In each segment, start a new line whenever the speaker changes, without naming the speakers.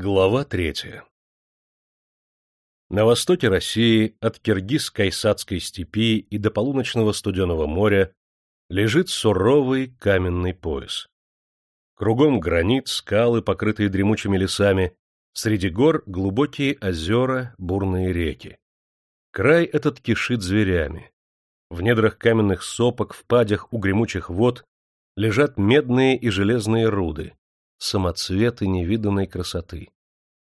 Глава третья На востоке России, от Киргиз-Кайсадской степи и до полуночного Студеного моря, лежит суровый каменный пояс. Кругом гранит, скалы, покрытые дремучими лесами, среди гор глубокие озера, бурные реки. Край этот кишит зверями. В недрах каменных сопок, в падях у гремучих вод лежат медные и железные руды, самоцветы невиданной красоты.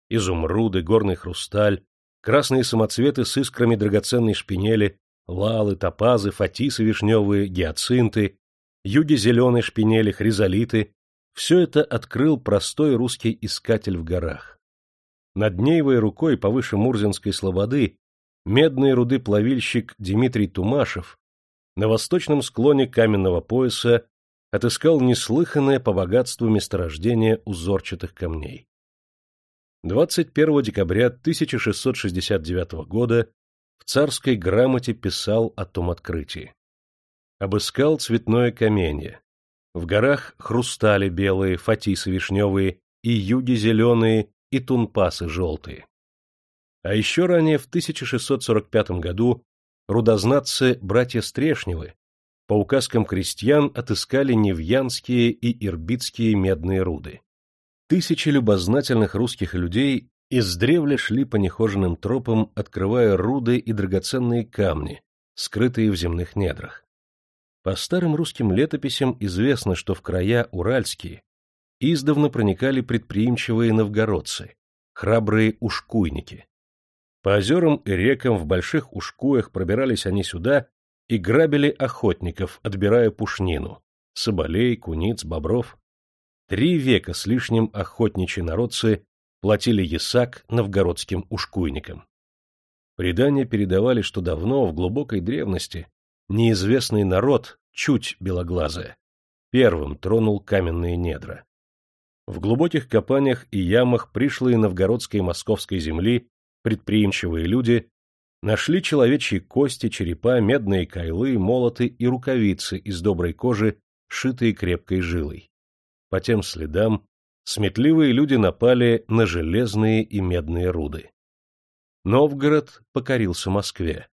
Изумруды, горный хрусталь, красные самоцветы с искрами драгоценной шпинели, лалы, топазы, фатисы вишневые, гиацинты, юги зеленой шпинели, хризолиты — все это открыл простой русский искатель в горах. Над Нейвой рукой повыше Мурзинской слободы медные руды плавильщик Дмитрий Тумашев на восточном склоне каменного пояса отыскал неслыханное по богатству месторождение узорчатых камней. 21 декабря 1669 года в царской грамоте писал о том открытии. Обыскал цветное каменье. В горах хрустали белые, фатисы вишневые, и юги зеленые, и тунпасы желтые. А еще ранее, в 1645 году, рудознатцы братья Стрешневы по указкам крестьян отыскали невьянские и ирбитские медные руды. Тысячи любознательных русских людей издревле шли по нехоженным тропам, открывая руды и драгоценные камни, скрытые в земных недрах. По старым русским летописям известно, что в края уральские издавна проникали предприимчивые новгородцы, храбрые ушкуйники. По озерам и рекам в больших ушкуях пробирались они сюда и грабили охотников, отбирая пушнину — соболей, куниц, бобров. Три века с лишним охотничьи народцы платили ясак новгородским ушкуйникам. Предания передавали, что давно, в глубокой древности, неизвестный народ, чуть белоглазая, первым тронул каменные недра. В глубоких копаниях и ямах пришлые новгородской и московской земли предприимчивые люди Нашли человечьи кости, черепа, медные кайлы, молоты и рукавицы из доброй кожи, шитые крепкой жилой. По тем следам сметливые люди напали на железные и медные руды. Новгород покорился Москве.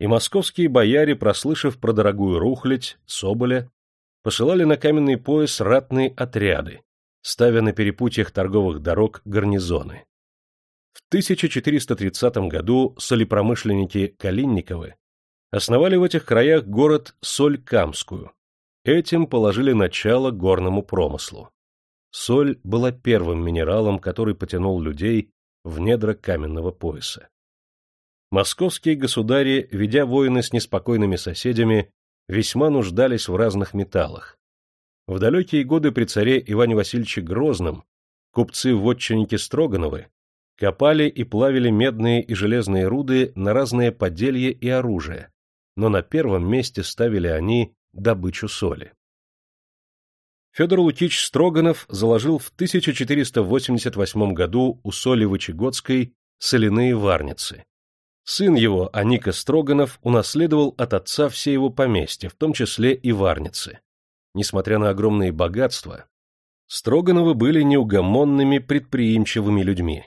И московские бояре, прослышав про дорогую рухлядь, соболя, посылали на каменный пояс ратные отряды, ставя на перепутьях торговых дорог гарнизоны. В 1430 году солепромышленники Калинниковы основали в этих краях город Соль-Камскую. Этим положили начало горному промыслу. Соль была первым минералом, который потянул людей в недра каменного пояса. Московские государи, ведя войны с неспокойными соседями, весьма нуждались в разных металлах. В далекие годы при царе Иване Васильевиче Грозном купцы-вотчинники Строгановы Копали и плавили медные и железные руды на разные поделье и оружие, но на первом месте ставили они добычу соли. Федор Лукич Строганов заложил в 1488 году у соли Вычегодской соляные варницы. Сын его, Аника Строганов, унаследовал от отца все его поместья, в том числе и варницы. Несмотря на огромные богатства, Строгановы были неугомонными предприимчивыми людьми.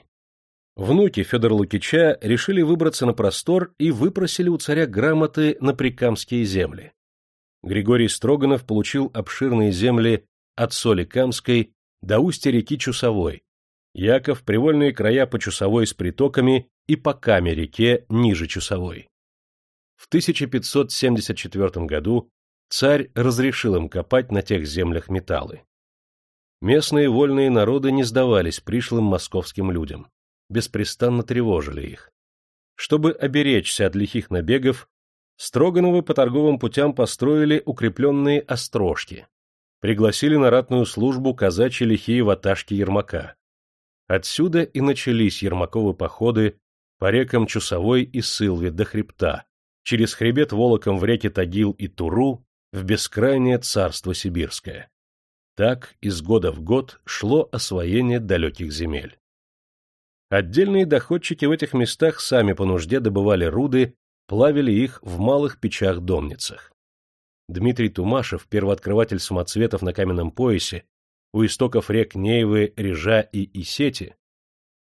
Внуки Федора Лукича решили выбраться на простор и выпросили у царя грамоты на прикамские земли. Григорий Строганов получил обширные земли от соли Камской до устья реки Чусовой, Яков — привольные края по Чусовой с притоками и по Каме-реке ниже Чусовой. В 1574 году царь разрешил им копать на тех землях металлы. Местные вольные народы не сдавались пришлым московским людям беспрестанно тревожили их. Чтобы оберечься от лихих набегов, Строгановы по торговым путям построили укрепленные острожки, пригласили на ратную службу казачьи лихие ваташки Ермака. Отсюда и начались Ермаковы походы по рекам Чусовой и Сылве до хребта, через хребет Волоком в реки Тагил и Туру в бескрайнее царство сибирское. Так из года в год шло освоение далеких земель. Отдельные доходчики в этих местах сами по нужде добывали руды, плавили их в малых печах-домницах. Дмитрий Тумашев, первооткрыватель самоцветов на каменном поясе, у истоков рек Нейвы, Режа и Исети,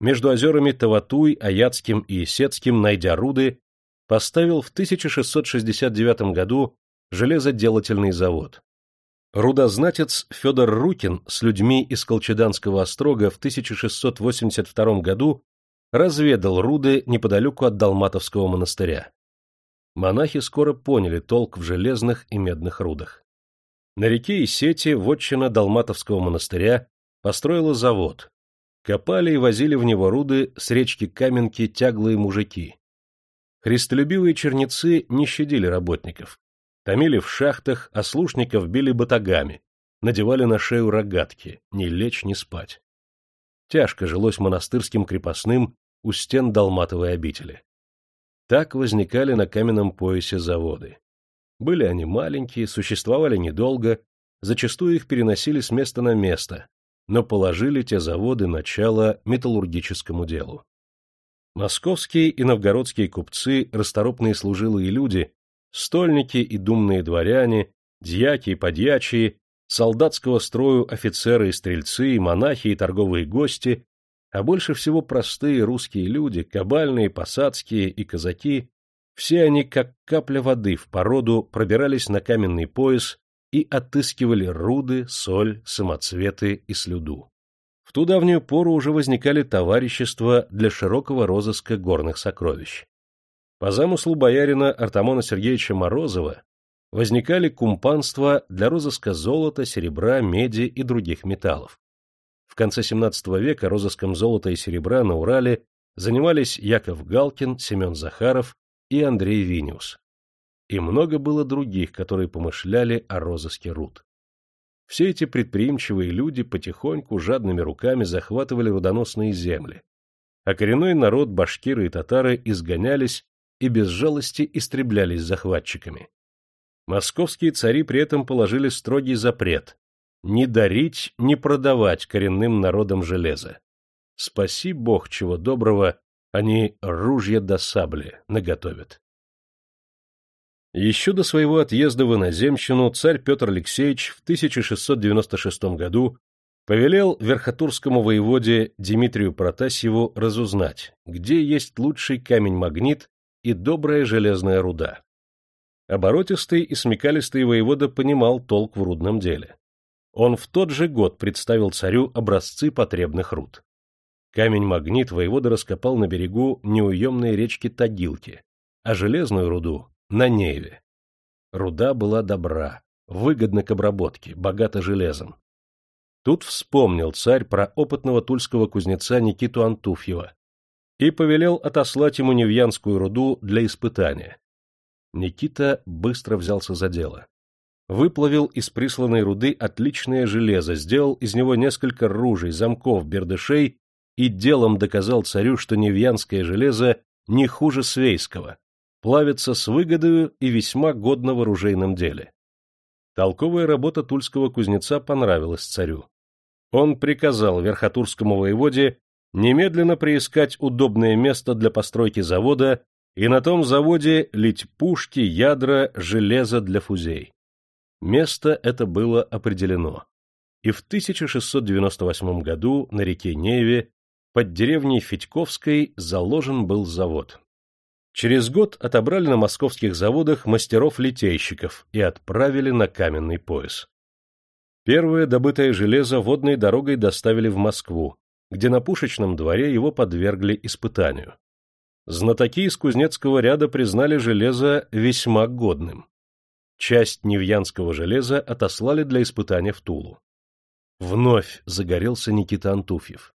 между озерами Таватуй, Аяцким и Исетским, найдя руды, поставил в 1669 году железоделательный завод. Рудознатец Федор Рукин с людьми из Колчеданского острога в 1682 году разведал руды неподалеку от Далматовского монастыря. Монахи скоро поняли толк в железных и медных рудах. На реке Исети вотчина Далматовского монастыря построила завод. Копали и возили в него руды с речки Каменки тяглые мужики. Христолюбивые черницы не щадили работников. Томили в шахтах, а слушников били батагами, надевали на шею рогатки, ни лечь, ни спать. Тяжко жилось монастырским крепостным у стен Далматовой обители. Так возникали на каменном поясе заводы. Были они маленькие, существовали недолго, зачастую их переносили с места на место, но положили те заводы начало металлургическому делу. Московские и новгородские купцы, расторопные служилые люди, стольники и думные дворяне, дьяки и подьячие, солдатского строю офицеры и стрельцы, монахи и торговые гости, а больше всего простые русские люди, кабальные, посадские и казаки, все они, как капля воды в породу, пробирались на каменный пояс и отыскивали руды, соль, самоцветы и слюду. В ту давнюю пору уже возникали товарищества для широкого розыска горных сокровищ. По замыслу боярина Артамона Сергеевича Морозова возникали кумпанства для розыска золота, серебра, меди и других металлов. В конце XVII века розыском золота и серебра на Урале занимались Яков Галкин, Семен Захаров и Андрей Виниус и много было других, которые помышляли о розыске руд. Все эти предприимчивые люди потихоньку жадными руками захватывали рудоносные земли, а коренной народ, башкиры и татары изгонялись и без жалости истреблялись захватчиками. Московские цари при этом положили строгий запрет не дарить, не продавать коренным народам железо. Спаси бог чего доброго, они ружья до сабли наготовят. Еще до своего отъезда в иноземщину царь Петр Алексеевич в 1696 году повелел верхотурскому воеводе Дмитрию Протасьеву разузнать, где есть лучший камень-магнит и добрая железная руда. Оборотистый и смекалистый воевода понимал толк в рудном деле. Он в тот же год представил царю образцы потребных руд. Камень-магнит воевода раскопал на берегу неуемной речки Тагилки, а железную руду на Неве. Руда была добра, выгодна к обработке, богата железом. Тут вспомнил царь про опытного тульского кузнеца Никиту Антуфьева и повелел отослать ему Невьянскую руду для испытания. Никита быстро взялся за дело. Выплавил из присланной руды отличное железо, сделал из него несколько ружей, замков, бердышей и делом доказал царю, что невьянское железо не хуже свейского, плавится с выгодою и весьма годно в оружейном деле. Толковая работа тульского кузнеца понравилась царю. Он приказал верхотурскому воеводе немедленно приискать удобное место для постройки завода и на том заводе лить пушки, ядра, железо для фузей. Место это было определено. И в 1698 году на реке Неве под деревней Федьковской заложен был завод. Через год отобрали на московских заводах мастеров-литейщиков и отправили на каменный пояс. Первое добытое железо водной дорогой доставили в Москву, где на пушечном дворе его подвергли испытанию. Знатоки из кузнецкого ряда признали железо весьма годным. Часть невьянского железа отослали для испытания в Тулу. Вновь загорелся Никита Антуфьев.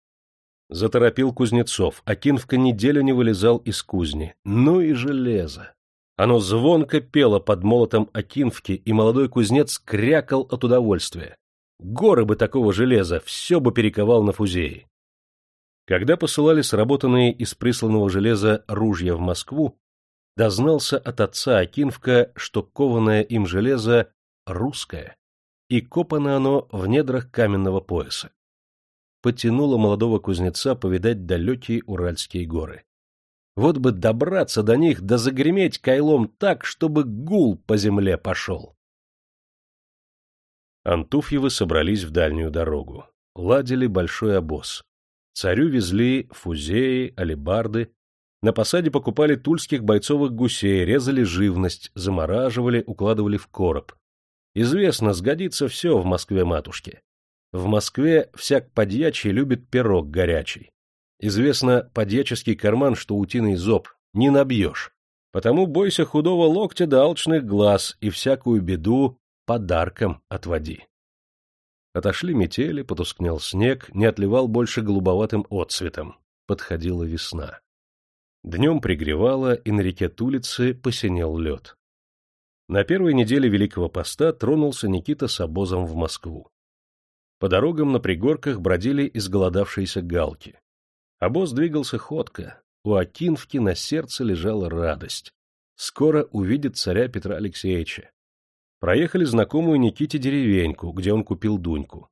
Заторопил Кузнецов, а неделю не вылезал из кузни. Ну и железо! Оно звонко пело под молотом Акинвки, и молодой кузнец крякал от удовольствия. Горы бы такого железа, все бы перековал на фузеи. Когда посылали сработанные из присланного железа ружья в Москву, дознался от отца Акинвка, что кованное им железо русское, и копано оно в недрах каменного пояса потянуло молодого кузнеца повидать далекие Уральские горы. Вот бы добраться до них, да загреметь кайлом так, чтобы гул по земле пошел. Антуфьевы собрались в дальнюю дорогу. Ладили большой обоз. Царю везли фузеи, алебарды, на посаде покупали тульских бойцовых гусей, резали живность, замораживали, укладывали в короб. Известно, сгодится все в Москве-матушке. В Москве всяк подьячий любит пирог горячий. Известно, подьяческий карман, что утиный зоб, не набьешь. Потому бойся худого локтя да алчных глаз и всякую беду подарком отводи. Отошли метели, потускнел снег, не отливал больше голубоватым отцветом. Подходила весна. Днем пригревало, и на реке Тулицы посинел лед. На первой неделе Великого Поста тронулся Никита с обозом в Москву. По дорогам на пригорках бродили изголодавшиеся галки. Обоз двигался ходко. У Акинфки на сердце лежала радость. Скоро увидит царя Петра Алексеевича. Проехали знакомую Никите деревеньку, где он купил Дуньку.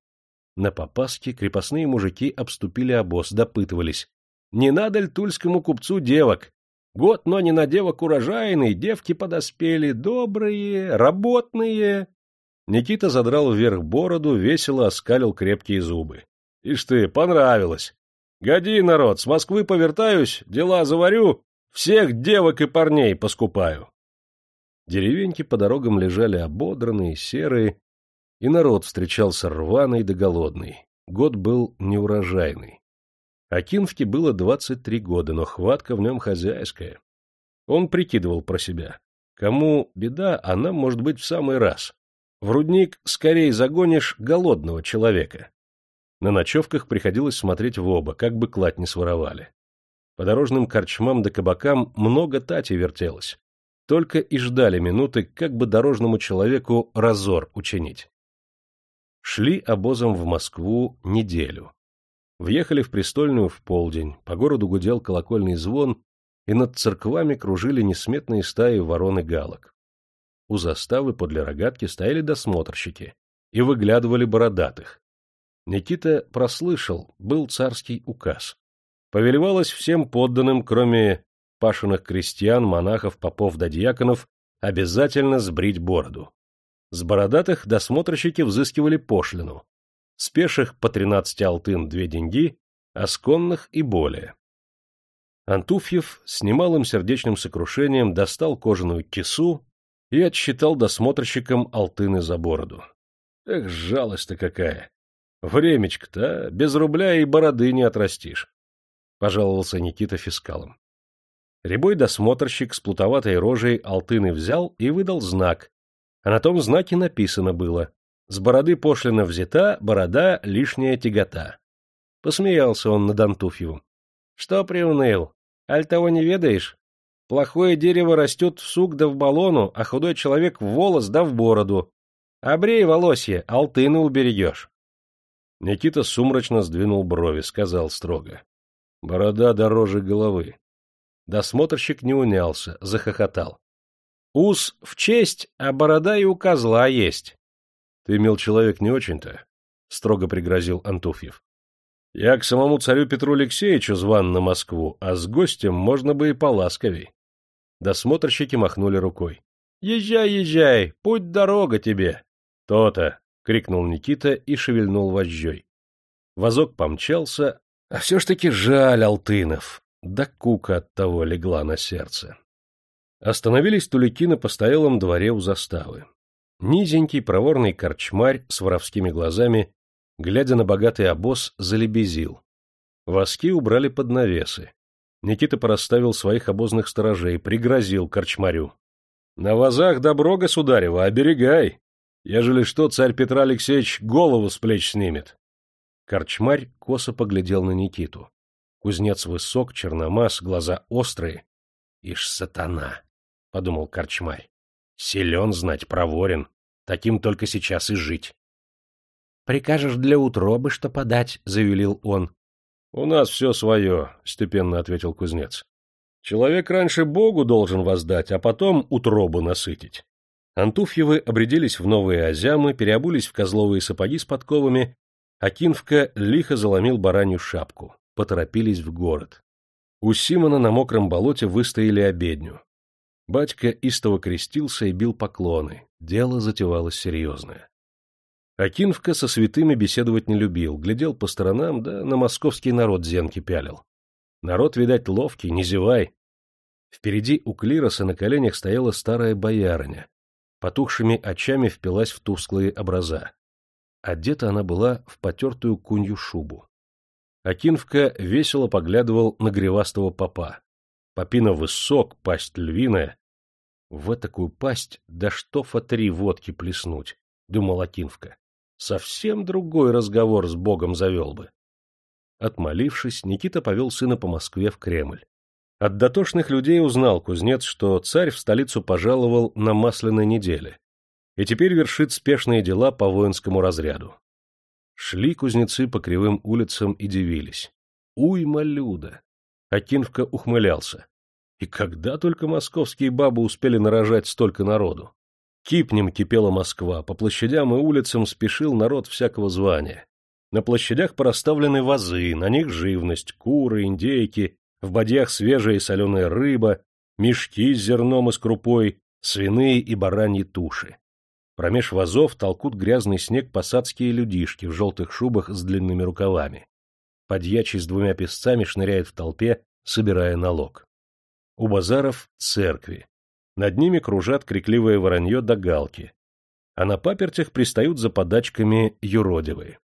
На Попаске крепостные мужики обступили обоз, допытывались, не надо ли тульскому купцу девок? Год, но не на девок урожайный, девки подоспели, добрые, работные. Никита задрал вверх бороду, весело оскалил крепкие зубы. — Ишь ты, понравилось. Годи, народ, с Москвы повертаюсь, дела заварю, всех девок и парней поскупаю. Деревеньки по дорогам лежали ободранные, серые, и народ встречался рваный да голодный. Год был неурожайный. Акинфке было двадцать три года, но хватка в нем хозяйская. Он прикидывал про себя. Кому беда, а нам, может быть, в самый раз. В рудник скорее загонишь голодного человека. На ночевках приходилось смотреть в оба, как бы кладь не своровали. По дорожным корчмам да кабакам много тати вертелось. Только и ждали минуты, как бы дорожному человеку разор учинить. Шли обозом в Москву неделю. Въехали в Престольную в полдень, по городу гудел колокольный звон, и над церквами кружили несметные стаи ворон и галок. У заставы подле рогатки стояли досмотрщики и выглядывали бородатых. Никита прослышал, был царский указ. Повелевалось всем подданным, кроме пашенных крестьян, монахов, попов да дьяконов, обязательно сбрить бороду. С бородатых досмотрщики взыскивали пошлину, с пеших по тринадцати алтын две деньги, а с конных и более. Антуфьев с немалым сердечным сокрушением достал кожаную кису и отсчитал досмотрщикам алтыны за бороду. Эх, жалость-то какая! Времечко-то, а? без рубля и бороды не отрастишь, — пожаловался Никита фискалом. Рябой досмотрщик с плутоватой рожей алтыны взял и выдал знак, а на том знаке написано было с бороды пошлина взята, борода — лишняя тягота. Посмеялся он над Антуфьевым. — Что приуныл? Аль того не ведаешь? Плохое дерево растет в сук да в баллону, а худой человек в волос да в бороду. Обрей волосье, алтыны уберегешь. Никита сумрачно сдвинул брови, сказал строго. — Борода дороже головы. Досмотрщик не унялся, захохотал. — Ус в честь, а борода и у козла есть. Ты, мил человек, не очень-то, — строго пригрозил Антуфьев. Я к самому царю Петру Алексеевичу зван на Москву, а с гостем можно бы и поласковей. Досмотрщики махнули рукой. — Езжай, езжай, путь дорога тебе. То-то, — крикнул Никита и шевельнул вожжой. Возок помчался, а все ж таки жаль Алтынов. Да кука от того легла на сердце. Остановились тулики на постоялом дворе у заставы. Низенький проворный корчмарь с воровскими глазами, глядя на богатый обоз, залебезил. Воски убрали под навесы. Никита порасставил своих обозных сторожей, пригрозил корчмарю. — На вазах добро, государева, оберегай! Ежели что, царь Петр Алексеевич голову с плеч снимет. Корчмарь косо поглядел на Никиту. Кузнец высок, черномаз, глаза острые. — Ишь, сатана! — подумал корчмарь. Силен, знать, проворен. Таким только сейчас и жить. — Прикажешь для утробы что подать? — завелил он. — У нас все свое, — степенно ответил кузнец. — Человек раньше Богу должен воздать, а потом утробу насытить. Антуфьевы обрядились в новые озямы, переобулись в козловые сапоги с подковами, а Кинвка лихо заломил баранью шапку. Поторопились в город. У Симона на мокром болоте выстояли обедню. Батька истово крестился и бил поклоны. Дело затевалось серьезное. Акинфка со святыми беседовать не любил, глядел по сторонам, да на московский народ зенки пялил. Народ, видать, ловкий, не зевай. Впереди у клироса на коленях стояла старая боярыня. Потухшими очами впилась в тусклые образа. Одета она была в потертую кунью шубу. Акинфка весело поглядывал на гривастого попа. Попина высок, пасть львиная. В такую пасть да что три водки плеснуть, — думал Акинфка. Совсем другой разговор с Богом завел бы. Отмолившись, Никита повел сына по Москве в Кремль. От дотошных людей узнал кузнец, что царь в столицу пожаловал на масляной неделе и теперь вершит спешные дела по воинскому разряду. Шли кузнецы по кривым улицам и дивились. Уйма люда! Акинфка ухмылялся. И когда только московские бабы успели нарожать столько народу? Кипнем кипела Москва, по площадям и улицам спешил народ всякого звания. На площадях пораставлены вазы, на них живность, куры, индейки, в бадьях свежая и соленая рыба, мешки с зерном и с крупой, свиные и бараньи туши. Промеж вазов толкут грязный снег посадские людишки в желтых шубах с длинными рукавами. Подьячий с двумя песцами шныряет в толпе, собирая налог. У базаров — церкви. Над ними кружат крикливое воронье до галки. А на папертях пристают за подачками юродивые.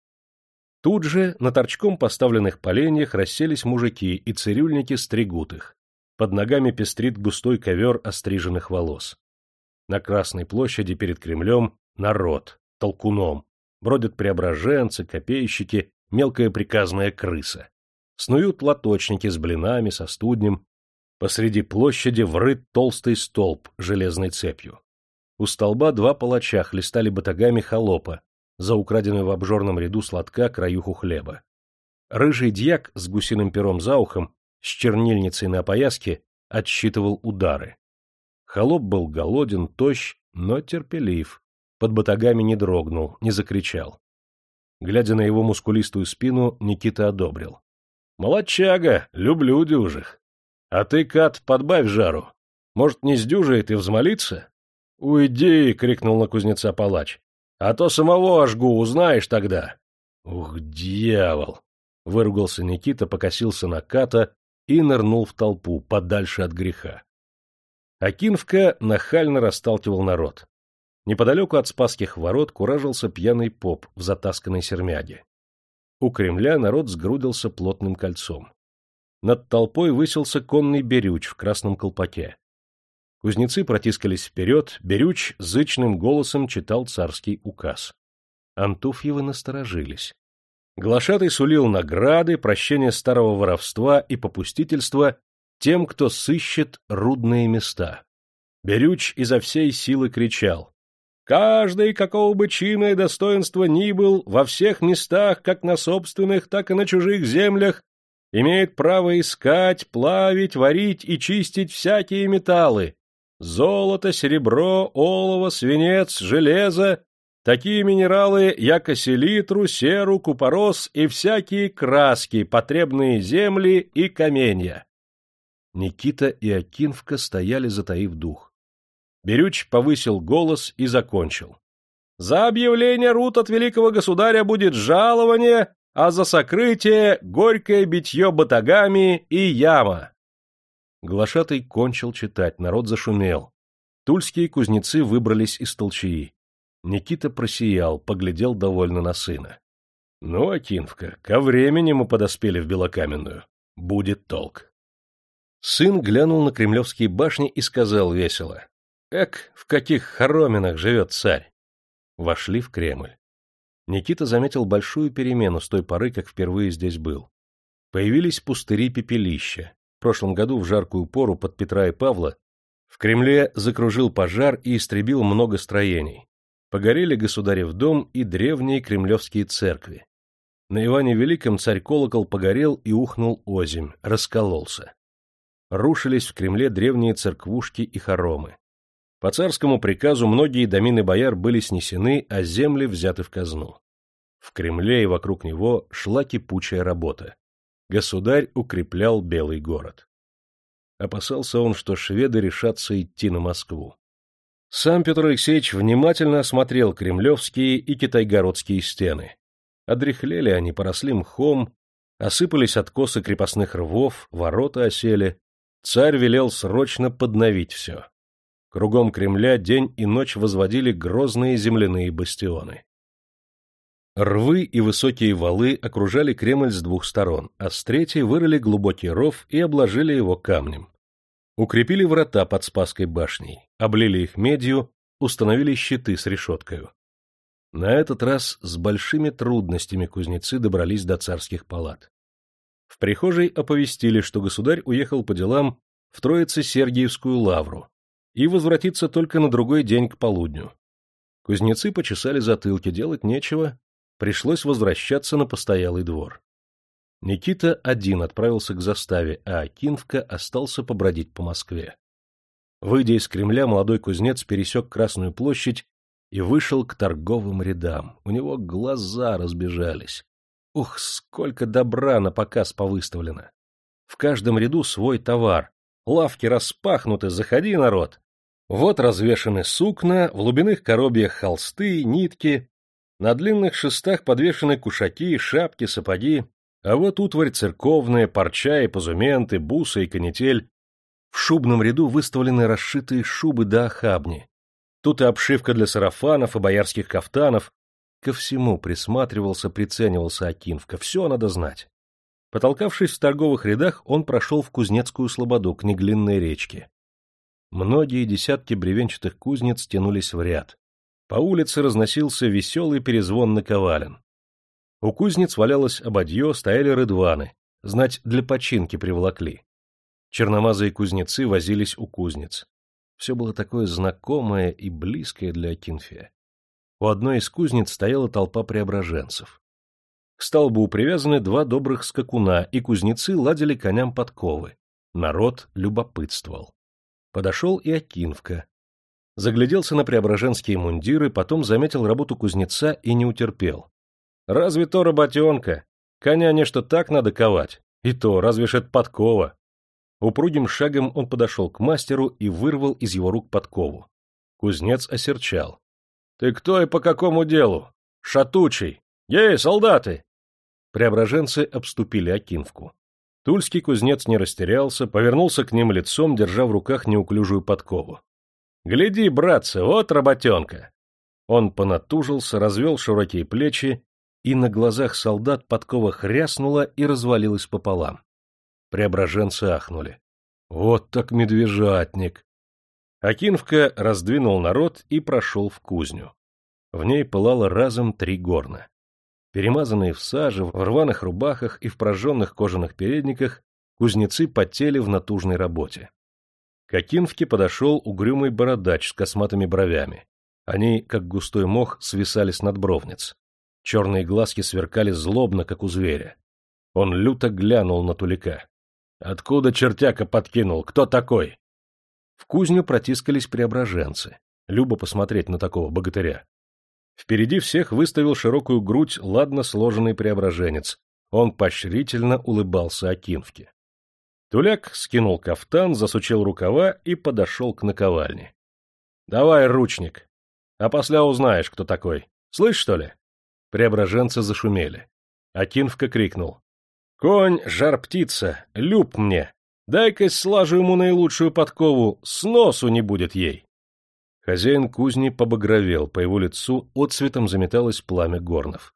Тут же на торчком поставленных поленьях расселись мужики, и цирюльники стригут их. Под ногами пестрит густой ковер остриженных волос. На Красной площади перед Кремлем народ, толкуном. Бродят преображенцы, копейщики, мелкая приказная крыса. Снуют лоточники с блинами, со студнем. Посреди площади врыт толстый столб железной цепью. У столба два палача хлестали батагами холопа за украденную в обжорном ряду сладка краюху хлеба. Рыжий дьяк с гусиным пером за ухом, с чернильницей на пояске, отсчитывал удары. Холоп был голоден, тощ, но терпелив. Под батагами не дрогнул, не закричал. Глядя на его мускулистую спину, Никита одобрил. — Молодчага, люблю дюжих. А ты, Кат, подбавь жару. Может, не сдюжает и взмолиться? — Уйди! — крикнул на кузнеца палач. — А то самого ожгу, узнаешь тогда. — Ух, дьявол! — выругался Никита, покосился на Ката и нырнул в толпу, подальше от греха. Акинфка нахально расталкивал народ. Неподалеку от Спасских ворот куражился пьяный поп в затасканной сермяге. У Кремля народ сгрудился плотным кольцом. Над толпой высился конный берюч в красном колпаке. Кузнецы протискались вперед, берюч зычным голосом читал царский указ. Антуфьевы насторожились. Глашатый сулил награды, прощение старого воровства и попустительства тем, кто сыщет рудные места. Берюч изо всей силы кричал. «Каждый, какого бы чина и достоинства ни был, во всех местах, как на собственных, так и на чужих землях, имеет право искать, плавить, варить и чистить всякие металлы — золото, серебро, олово, свинец, железо, такие минералы, яко селитру, серу, купорос и всякие краски, потребные земли и каменья. Никита и Акинфка стояли, затаив дух. Берюч повысил голос и закончил. «За объявление рут от великого государя будет жалование, а за сокрытие — горькое битье батагами и яма». Глашатый кончил читать, народ зашумел. Тульские кузнецы выбрались из толчаи. Никита просиял, поглядел довольно на сына. — Ну, Акинфка, ко времени мы подоспели в Белокаменную. Будет толк. Сын глянул на кремлевские башни и сказал весело. «Эк, в каких хороминах живет царь!» Вошли в Кремль. Никита заметил большую перемену с той поры, как впервые здесь был. Появились пустыри-пепелища. В прошлом году, в жаркую пору, под Петра и Павла, в Кремле закружил пожар и истребил много строений. Погорели государев дом и древние кремлевские церкви. На Иване Великом царь-колокол погорел и ухнул озимь, раскололся рушились в Кремле древние церквушки и хоромы. По царскому приказу многие домины бояр были снесены, а земли взяты в казну. В Кремле и вокруг него шла кипучая работа. Государь укреплял Белый город. Опасался он, что шведы решатся идти на Москву. Сам Петр Алексеевич внимательно осмотрел кремлевские и китайгородские стены. Одряхлели они, поросли мхом, осыпались откосы крепостных рвов, ворота осели. Царь велел срочно подновить все. Кругом Кремля день и ночь возводили грозные земляные бастионы. Рвы и высокие валы окружали Кремль с двух сторон, а с третьей вырыли глубокий ров и обложили его камнем. Укрепили врата под Спасской башней, облили их медью, установили щиты с решеткою. На этот раз с большими трудностями кузнецы добрались до царских палат. В прихожей оповестили, что государь уехал по делам в Троице-Сергиевскую лавру и возвратится только на другой день к полудню. Кузнецы почесали затылки, делать нечего, пришлось возвращаться на постоялый двор. Никита один отправился к заставе, а Акинфка остался побродить по Москве. Выйдя из Кремля, молодой кузнец пересек Красную площадь и вышел к торговым рядам. У него глаза разбежались. Ух, сколько добра на показ повыставлено! В каждом ряду свой товар. Лавки распахнуты, заходи, народ! Вот развешаны сукна, в глубинных коробьях холсты, нитки, на длинных шестах подвешены кушаки, шапки, сапоги, а вот утварь церковная, парча и позументы, бусы и канитель. В шубном ряду выставлены расшитые шубы до охабни. Тут и обшивка для сарафанов и боярских кафтанов. Ко всему присматривался, приценивался Акинфка, все надо знать. Потолкавшись в торговых рядах, он прошел в Кузнецкую слободу, к Неглинной речке. Многие десятки бревенчатых кузнец тянулись в ряд. По улице разносился веселый перезвон наковален. У кузнец валялось ободье, стояли рыдваны, знать, для починки приволокли. Черномазые кузнецы возились у кузнец. Все было такое знакомое и близкое для Акинфия. У одной из кузнец стояла толпа преображенцев. К столбу привязаны два добрых скакуна, и кузнецы ладили коням подковы. Народ любопытствовал. Подошел и Акинфка, загляделся на преображенские мундиры, потом заметил работу кузнеца и не утерпел. «Разве то работенка? Коня нечто так надо ковать. И то, разве ж это подкова?» Упругим шагом он подошел к мастеру и вырвал из его рук подкову. Кузнец осерчал. «Ты кто и по какому делу? Шатучий! Ей, солдаты!» Преображенцы обступили Акинвку. Тульский кузнец не растерялся, повернулся к ним лицом, держа в руках неуклюжую подкову. Гляди, братцы, вот работенка. Он понатужился, развел широкие плечи, и на глазах солдат подкова хряснула и развалилась пополам. Преображенцы ахнули. Вот так медвежатник! Акинвка раздвинул народ и прошел в кузню. В ней пылало разом три горна. Перемазанные в саже, в рваных рубахах и в прожженных кожаных передниках, кузнецы потели в натужной работе. К Акинфке подошел угрюмый бородач с косматыми бровями. Они, как густой мох, свисали с надбровниц. Черные глазки сверкали злобно, как у зверя. Он люто глянул на Тулика. «Откуда чертяка подкинул? Кто такой?» В кузню протискались преображенцы. Любо посмотреть на такого богатыря. Впереди всех выставил широкую грудь ладно сложенный преображенец. Он поощрительно улыбался Акинфке. Туляк скинул кафтан, засучил рукава и подошел к наковальне. — Давай, ручник. А после узнаешь, кто такой. Слышь, что ли? Преображенцы зашумели. Акинфка крикнул. — Конь, жар-птица, люб мне. Дай-ка слажу ему наилучшую подкову, с носу не будет ей. Хозяин кузни побагровел, по его лицу отцветом заметалось пламя горнов.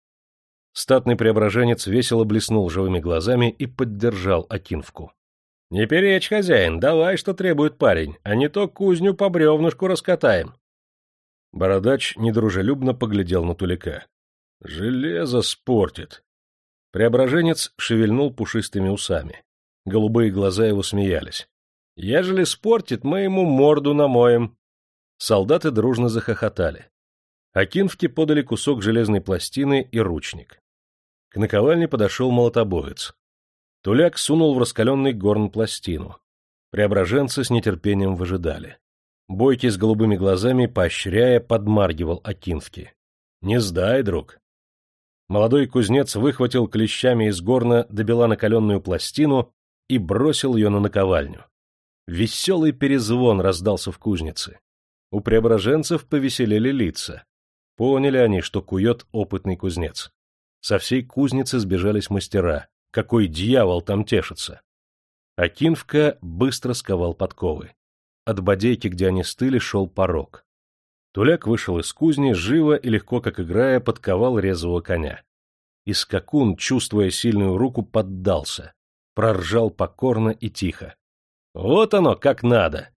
Статный преображенец весело блеснул живыми глазами и поддержал Акинфку. — Не перечь, хозяин, давай, что требует парень, а не то кузню по бревнышку раскатаем. Бородач недружелюбно поглядел на Тулика. — Железо спортит. Преображенец шевельнул пушистыми усами. Голубые глаза его смеялись. — Ежели спортит, мы ему морду намоем. Солдаты дружно захохотали. Акинфке подали кусок железной пластины и ручник. К наковальне подошел молотобоец. Туляк сунул в раскаленный горн пластину. Преображенцы с нетерпением выжидали. Бойкий с голубыми глазами, поощряя, подмаргивал Акинфки. «Не сдай, друг!» Молодой кузнец выхватил клещами из горна добела накаленную пластину и бросил ее на наковальню. Веселый перезвон раздался в кузнице. У преображенцев повеселели лица. Поняли они, что кует опытный кузнец. Со всей кузницы сбежались мастера. Какой дьявол там тешится! Акинфка быстро сковал подковы. От бодейки, где они стыли, шел порог. Туляк вышел из кузни, живо и легко, как играя, подковал резвого коня. И скакун, чувствуя сильную руку, поддался. Проржал покорно и тихо. Вот оно, как надо!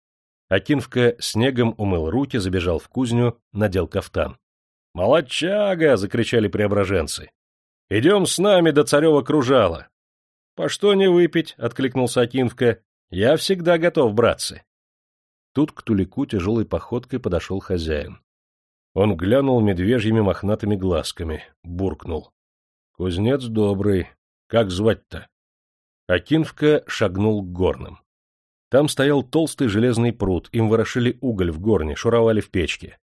Акинфка снегом умыл руки, забежал в кузню, надел кафтан. «Молодчага!» — закричали преображенцы. «Идем с нами до царева кружала!» «По что не выпить?» — откликнулся Акинфка. «Я всегда готов, братцы!» Тут к Тулику тяжелой походкой подошел хозяин. Он глянул медвежьими мохнатыми глазками, буркнул. — Кузнец добрый. Как звать-то? Акинфка шагнул к горным. Там стоял толстый железный пруд, им ворошили уголь в горне, шуровали в печке.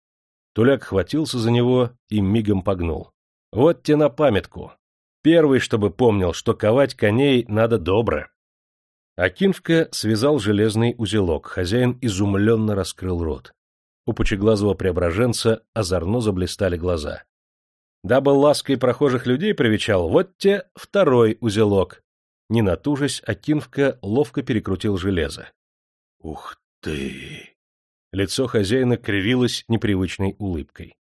Туляк хватился за него и мигом погнул. Вот те на памятку. Первый, чтобы помнил, что ковать коней надо добро. Акинфка связал железный узелок, хозяин изумленно раскрыл рот. У пучеглазого преображенца озорно заблистали глаза. Дабы лаской прохожих людей привечал, вот те второй узелок. Не натужась, Акинфка ловко перекрутил железо. Ух ты! Лицо хозяина кривилось непривычной улыбкой.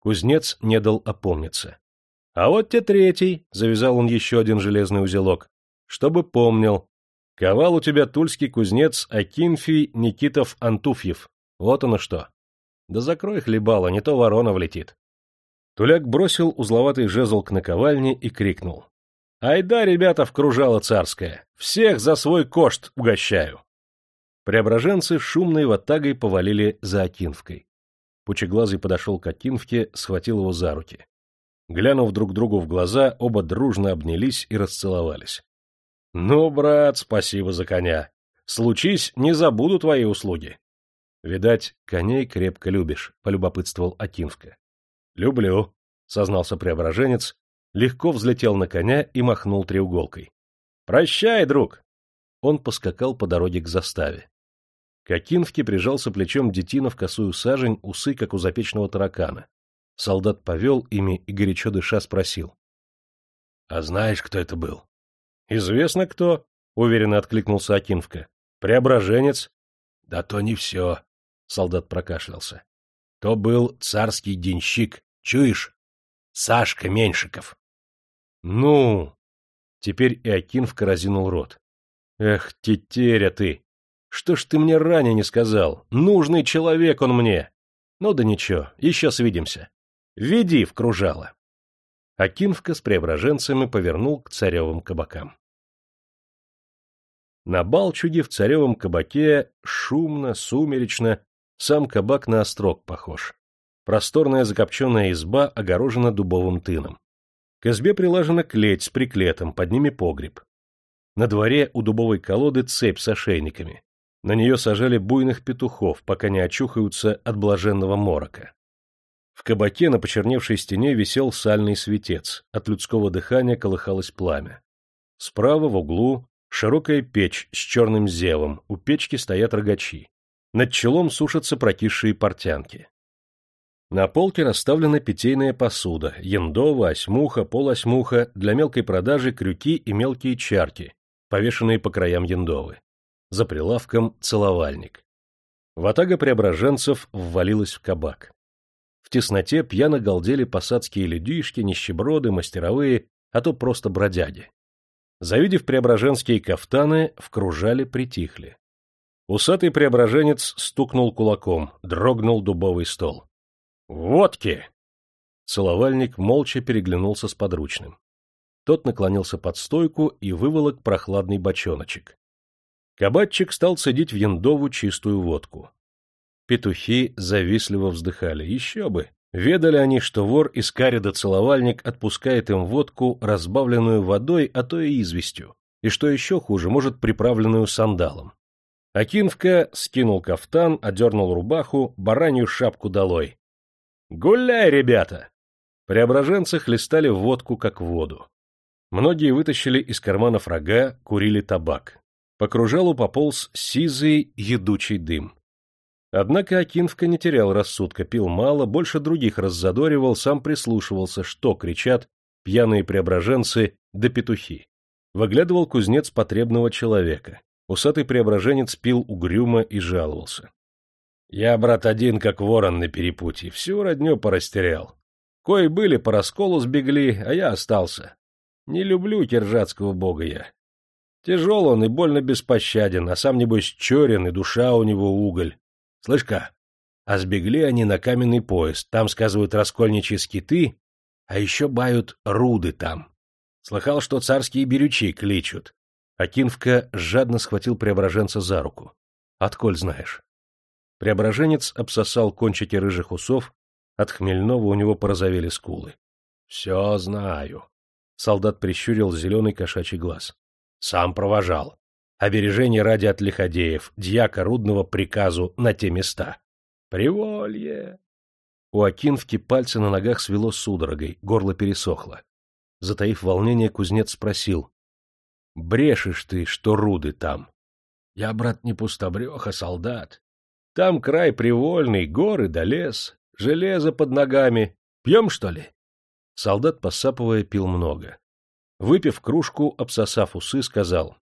Кузнец не дал опомниться. — А вот те третий, — завязал он еще один железный узелок, — чтобы помнил. Ковал у тебя тульский кузнец Акинфий Никитов Антуфьев. Вот оно что. Да закрой хлебало, не то ворона влетит. Туляк бросил узловатый жезл к наковальне и крикнул. — Айда, ребята, в кружало царское! Всех за свой кошт угощаю! Преображенцы шумной ватагой повалили за Акинфкой. Пучеглазый подошел к Акинфке, схватил его за руки. Глянув друг другу в глаза, оба дружно обнялись и расцеловались. — Ну, брат, спасибо за коня. Случись, не забуду твои услуги. — Видать, коней крепко любишь, — полюбопытствовал Акинфка. — Люблю, — сознался преображенец, легко взлетел на коня и махнул треуголкой. — Прощай, друг! Он поскакал по дороге к заставе. К прижался плечом детина в косую сажень, усы, как у запечного таракана. Солдат повел ими и, горячо дыша, спросил. — А знаешь, кто это был? — Известно кто, — уверенно откликнулся Акинфка. — Преображенец. — Да то не все, — солдат прокашлялся. — То был царский денщик, чуешь? Сашка Меньшиков. — Ну! Теперь и Акинфка разинул рот. — Эх, тетеря ты! Что ж ты мне ранее не сказал? Нужный человек он мне. Ну да ничего, еще свидимся. Веди в кружало. Акинфка с преображенцами повернул к царевым кабакам. На Балчуге в царевом кабаке шумно, сумеречно, сам кабак на острог похож. Просторная закопченная изба огорожена дубовым тыном. К избе прилажена клеть с приклетом, под ними погреб. На дворе у дубовой колоды цепь с ошейниками. На нее сажали буйных петухов, пока не очухаются от блаженного морока. В кабаке на почерневшей стене висел сальный светец, от людского дыхания колыхалось пламя. Справа в углу широкая печь с черным зевом, у печки стоят рогачи. Над челом сушатся прокисшие портянки. На полке расставлена питейная посуда, яндова, осьмуха, полосьмуха, для мелкой продажи крюки и мелкие чарки, повешенные по краям яндовы за прилавком целовальник. Ватага преображенцев ввалилась в кабак. В тесноте пьяно галдели посадские людишки, нищеброды, мастеровые, а то просто бродяги. Завидев преображенские кафтаны, вкружали, притихли. Усатый преображенец стукнул кулаком, дрогнул дубовый стол. «Водки!» Целовальник молча переглянулся с подручным. Тот наклонился под стойку и выволок прохладный бочоночек. Кабатчик стал цедить в яндову чистую водку. Петухи завистливо вздыхали. Еще бы! Ведали они, что вор из карида целовальник отпускает им водку, разбавленную водой, а то и известью, и, что еще хуже, может, приправленную сандалом. Акинфка скинул кафтан, одернул рубаху, баранью шапку долой. «Гуляй, ребята!» Преображенцы хлестали водку, как воду. Многие вытащили из карманов рога, курили табак. По кружалу пополз сизый едучий дым. Однако Акинфка не терял рассудка, пил мало, больше других раззадоривал, сам прислушивался, что кричат пьяные преображенцы да петухи. Выглядывал кузнец потребного человека. Усатый преображенец пил угрюмо и жаловался. — Я, брат, один, как ворон на перепутье, всю родню порастерял. Кои были, по расколу сбегли, а я остался. Не люблю киржатского бога я. Тяжел он и больно беспощаден, а сам, небось, черен, и душа у него уголь. Слышь-ка, а сбегли они на каменный поезд, там, сказывают, раскольничьи скиты, а еще бают руды там. Слыхал, что царские берючи кличут. Акинфка жадно схватил преображенца за руку. Отколь знаешь? Преображенец обсосал кончики рыжих усов, от хмельного у него порозовели скулы. — Все знаю. Солдат прищурил зеленый кошачий глаз. — Сам провожал. Обережение ради от лиходеев, дьяка Рудного приказу на те места. Приволье! У Акинфки пальцы на ногах свело судорогой, горло пересохло. Затаив волнение, кузнец спросил. — Брешешь ты, что руды там? — Я, брат, не пустобрех, а солдат. Там край привольный, горы да лес, железо под ногами. Пьем, что ли? Солдат, посапывая, пил много. Выпив кружку, обсосав усы, сказал.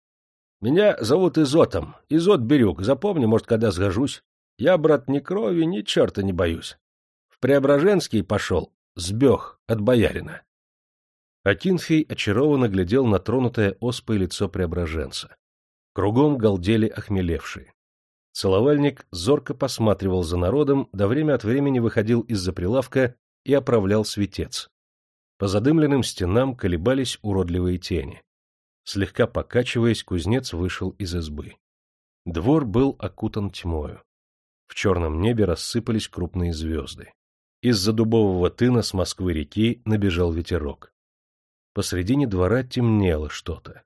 Меня зовут Изотом, Изот Бирюк, запомни, может, когда сгожусь. Я, брат, ни крови, ни черта не боюсь. В Преображенский пошел, сбег от боярина. Акинфий очарованно глядел на тронутое оспой лицо преображенца. Кругом галдели охмелевшие. Целовальник зорко посматривал за народом, до время от времени выходил из-за прилавка и оправлял светец. По задымленным стенам колебались уродливые тени. Слегка покачиваясь, кузнец вышел из избы. Двор был окутан тьмою. В черном небе рассыпались крупные звезды. Из-за дубового тына с Москвы-реки набежал ветерок. Посредине двора темнело что-то.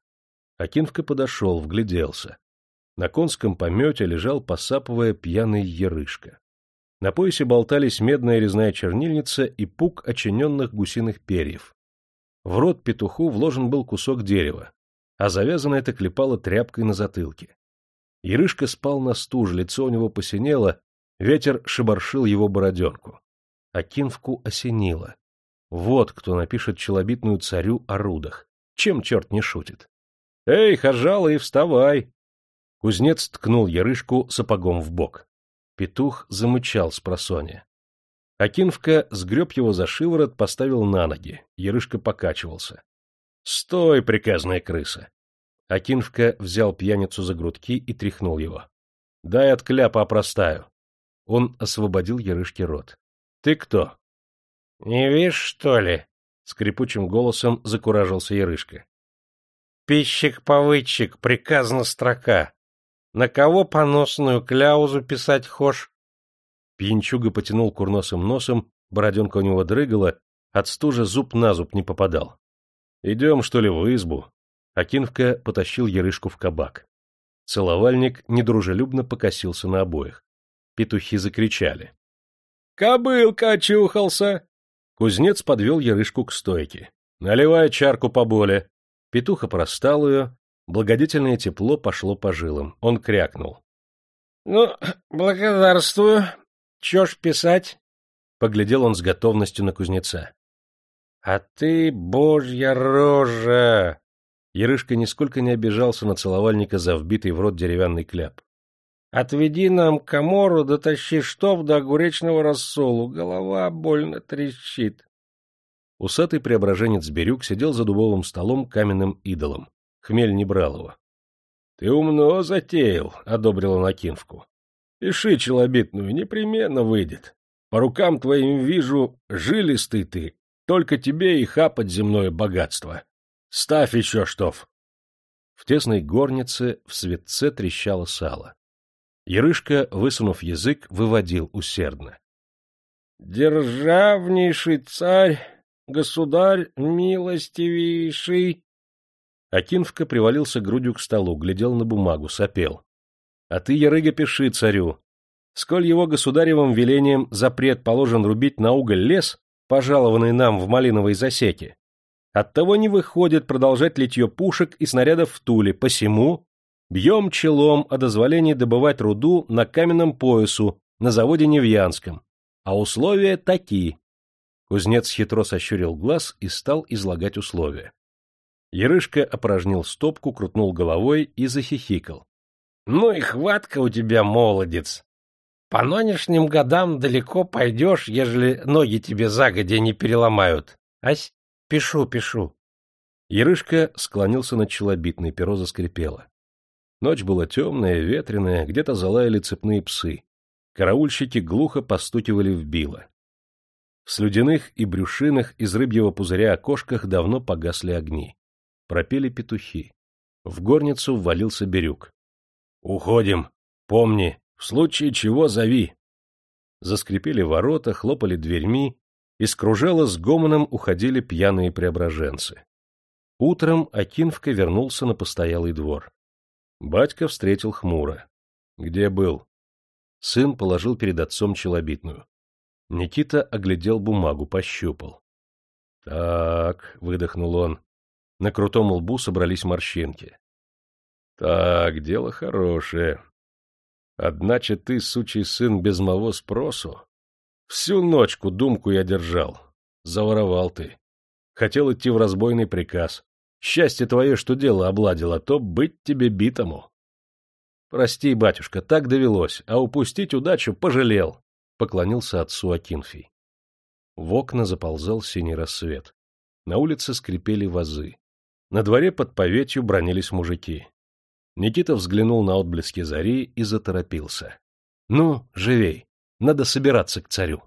Акинфка подошел, вгляделся. На конском помете лежал, посапывая, пьяный ерышка. На поясе болтались медная резная чернильница и пук очиненных гусиных перьев. В рот петуху вложен был кусок дерева, а завязано это клепало тряпкой на затылке. Ярышка спал на стуже, лицо у него посинело, ветер шебаршил его бороденку. А Кинвку осенило. Вот кто напишет челобитную царю о рудах. Чем черт не шутит? — Эй, хожала и вставай! Кузнец ткнул Ярышку сапогом в бок. Петух замычал с просонья. Акинвка сгреб его за шиворот, поставил на ноги. Ярышка покачивался. «Стой, приказная крыса!» Акинфка взял пьяницу за грудки и тряхнул его. «Дай от кляпа опростаю». Он освободил Ярышке рот. «Ты кто?» «Не видишь, что ли?» — скрипучим голосом закуражился Ярышка. «Пищик-повыдчик, приказана строка. На кого поносную кляузу писать хошь?» Пьянчуга потянул курносым носом, бороденка у него дрыгала, от стужи зуб на зуб не попадал. Идем, что ли, в избу? Акинвка потащил Ярышку в кабак. Целовальник недружелюбно покосился на обоих. Петухи закричали. — Кобылка очухался! Кузнец подвел Ярышку к стойке. — Наливай чарку поболе. Петуха простал ее, благодетельное тепло пошло по жилам. Он крякнул. — Ну, благодарствую. Чё ж писать? Поглядел он с готовностью на кузнеца. А ты, божья рожа! Ярышка нисколько не обижался на целовальника за вбитый в рот деревянный кляп. Отведи нам комору, дотащи штоф до огуречного рассолу, голова больно трещит. Усатый преображенец Бирюк сидел за дубовым столом каменным идолом. Хмель не брал его. — Ты умно затеял, — одобрил он Акинфку. — Пиши челобитную, непременно выйдет. По рукам твоим вижу, жилистый ты, только тебе и хапать земное богатство. Ставь еще штоф. В тесной горнице в светце трещало сало. Ярышка, высунув язык, выводил усердно. — Державнейший царь, государь милостивейший! Акинфка привалился грудью к столу, глядел на бумагу, сопел. — А ты, Ярыга, пиши царю. Сколь его государевым велением запрет положен рубить на уголь лес, пожалованный нам в малиновой засеке, оттого не выходит продолжать литье пушек и снарядов в Туле, посему бьем челом о дозволении добывать руду на каменном поясу на заводе Невьянском, а условия такие. Кузнец хитро сощурил глаз и стал излагать условия. Ярышка опорожнил стопку, крутнул головой и захихикал. — Ну и хватка у тебя, молодец! По нынешним годам далеко пойдешь, ежели ноги тебе загодя не переломают. Ась, пишу, пишу. Ярышка склонился над челобитной, перо заскрипело. Ночь была темная, ветреная, где-то залаяли цепные псы. Караульщики глухо постукивали в било. В слюдяных и брюшиных из рыбьего пузыря окошках давно погасли огни. Пропели петухи. В горницу ввалился Бирюк. — Уходим. Помни, в случае чего зови. Заскрипели ворота, хлопали дверьми, из кружала с гомоном уходили пьяные преображенцы. Утром Акинфка вернулся на постоялый двор. Батька встретил хмуро. — Где был? Сын положил перед отцом челобитную. Никита оглядел бумагу, пощупал. — Так, — выдохнул он. На крутом лбу собрались морщинки. — Так, дело хорошее. Одначе ты, сучий сын, без моего спросу. Всю ночку думку я держал. Заворовал ты. Хотел идти в разбойный приказ. Счастье твое, что дело обладил, а то быть тебе битому. Прости, батюшка, так довелось, а упустить удачу пожалел, — поклонился отцу Акинфий. В окна заползал синий рассвет. На улице скрипели вазы. На дворе под поветью бронились мужики. Никита взглянул на отблески зари и заторопился. — Ну, живей, надо собираться к царю.